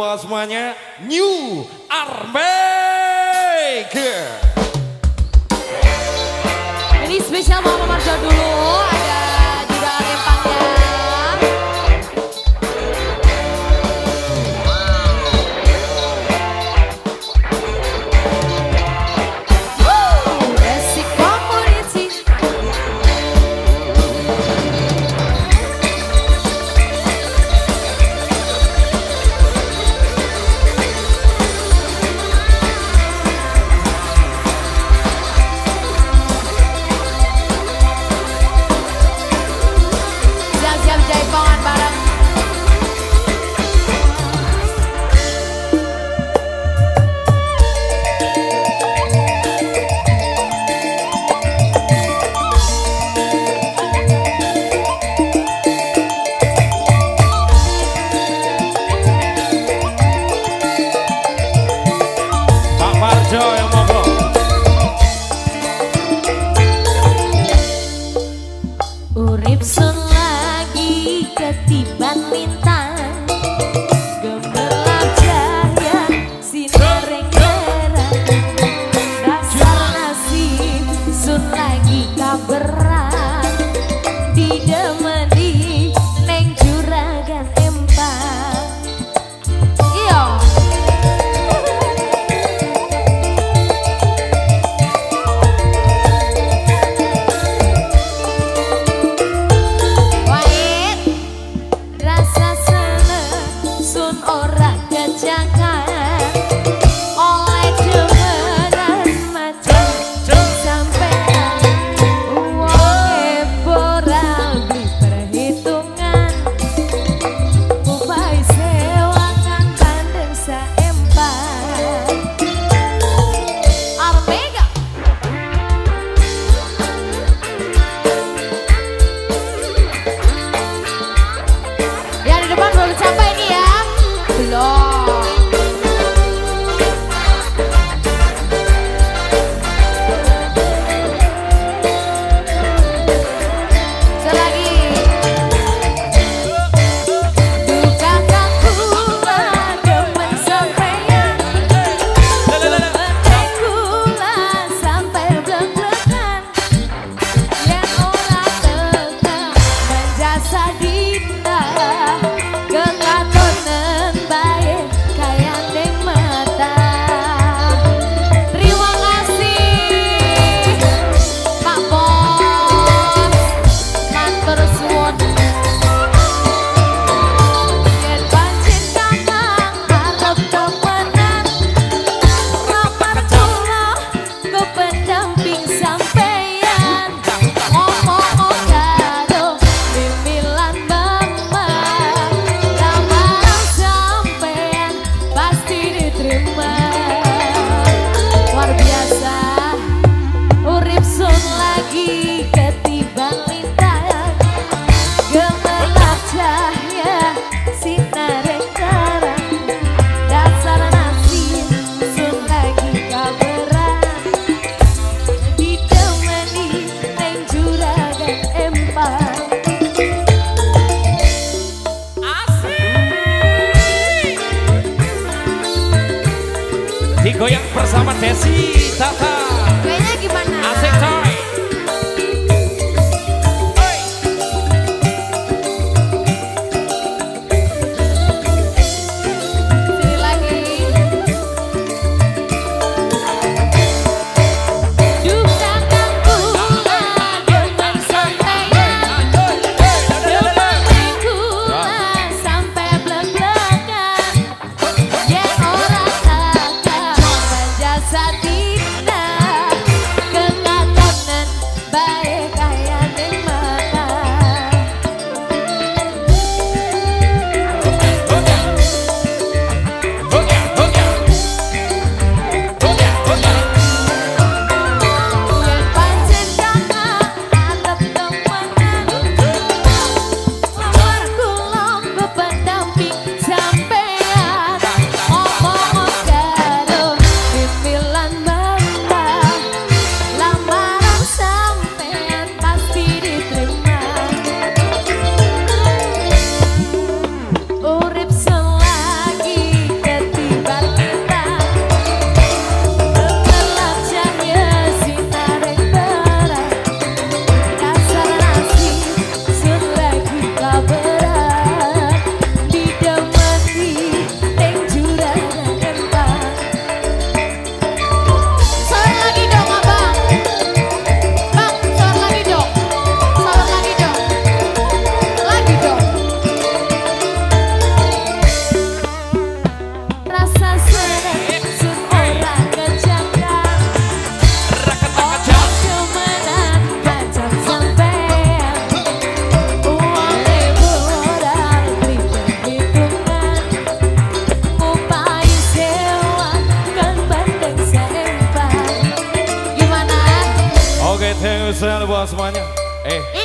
apa semuanya New Armeg. Ini spesial Mama Marjo dulu. Goyang bersama Desi Tata. Indonesia buat semuanya. Eh.